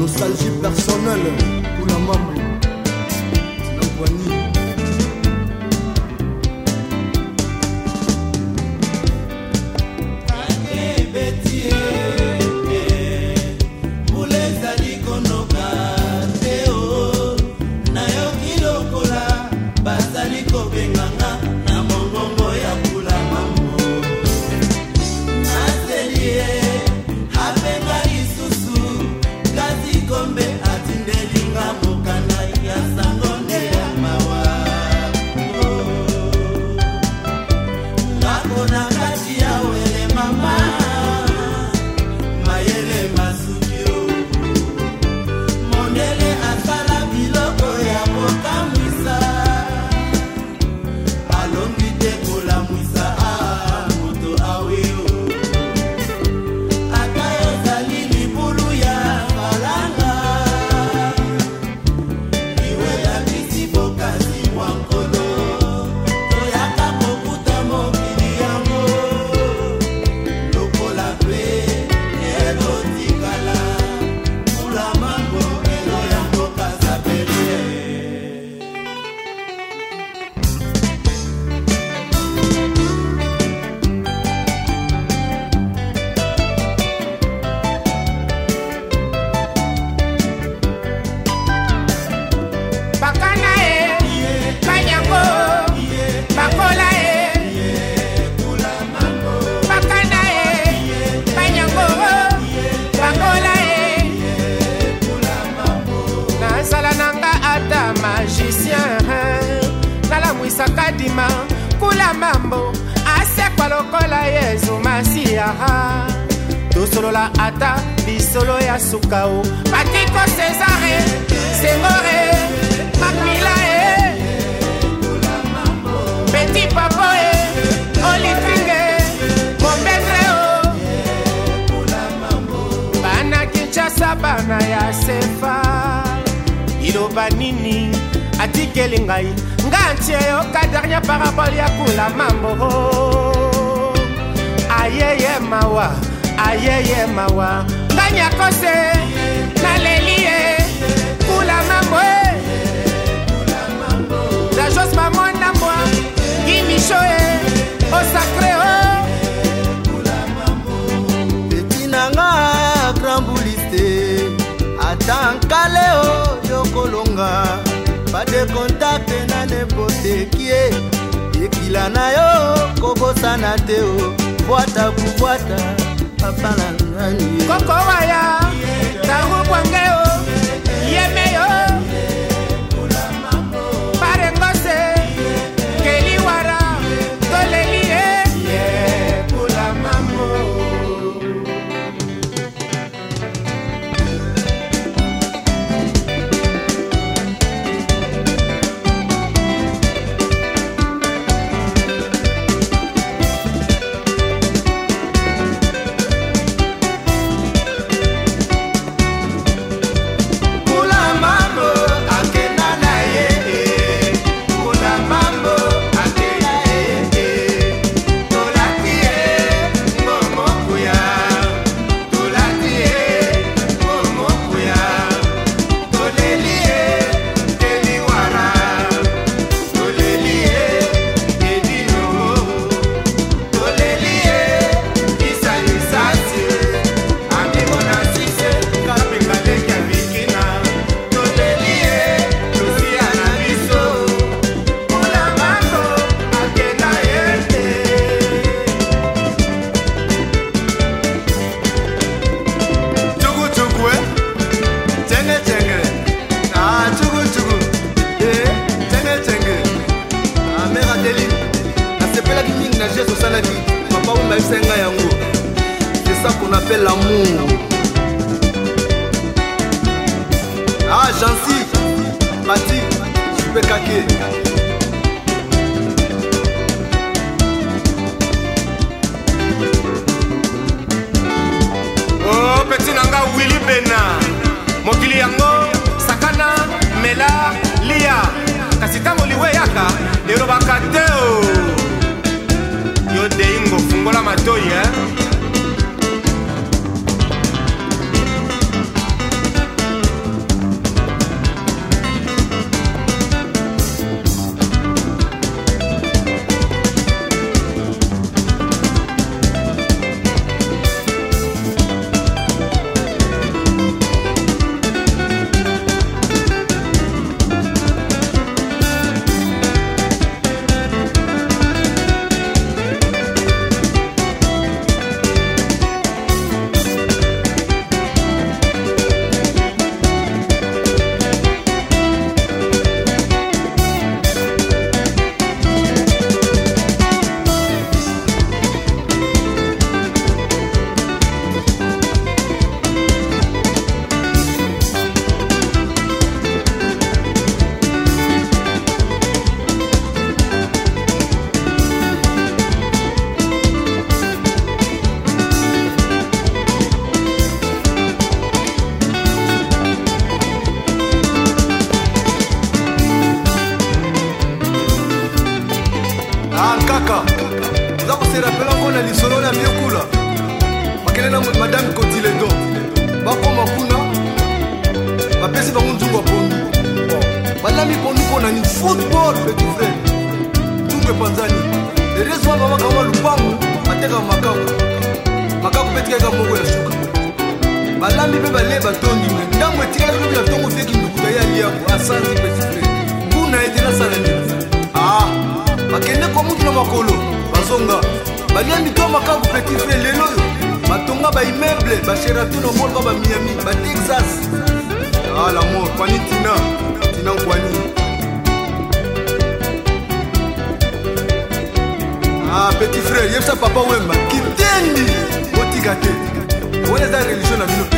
nostalgie personnelle pour la maman. La poignée yao akadima kula mambo asekwa lokola yezu masiyaha tosolola ata lisolo ya sukao patiko césare sengore makmila e peti papo e olitringe bombetreo bana kinshasa bana ya sefa iloba nini atikeli ngai nga ntie yoka dernier parabole ya kula mambo ayeye mawa ayeye mawa nga nyakose naleli ye kula mambo e la jose mamona mwa gimisho e osacre o peti nanga grambuliste ata nkale oyo oh, kolonga badekonta pene monene boteki e ekila na yo kobosana te o bwata kubwata papa na nani kokowa ya tarubwange o yeme yo opekaki ye o oh, peti na nga wili bena mokili yango sakana mela lia kasi ntango liwe eyaka elobaka te o oh. yo dei ngofungola matoi e eh? rapela mpona lisolo na biokula bakende na madame kotiledo bakoma kuna bapesi bango nzungu ya pondu balami pondu mpo na nini football petit frere nzungu epanzani ereso wana bamakanga lupangu batekaka makaku makaku mpe etikaka moko ya suka balambi mpe balie batondi me ntango etikaki lobi na ntongo feki ndukuta ye aliyango asanzi petit frere mpuna ete nasala nini ah bakende baliambi to makaku petit fre lelo oyo batonga baimeble basheraton omolka bamiami batexas alamor ah, kwani tina tina nkwani ah, petit frere yebisa papa wemba kitendi otika te wana eza religio na bino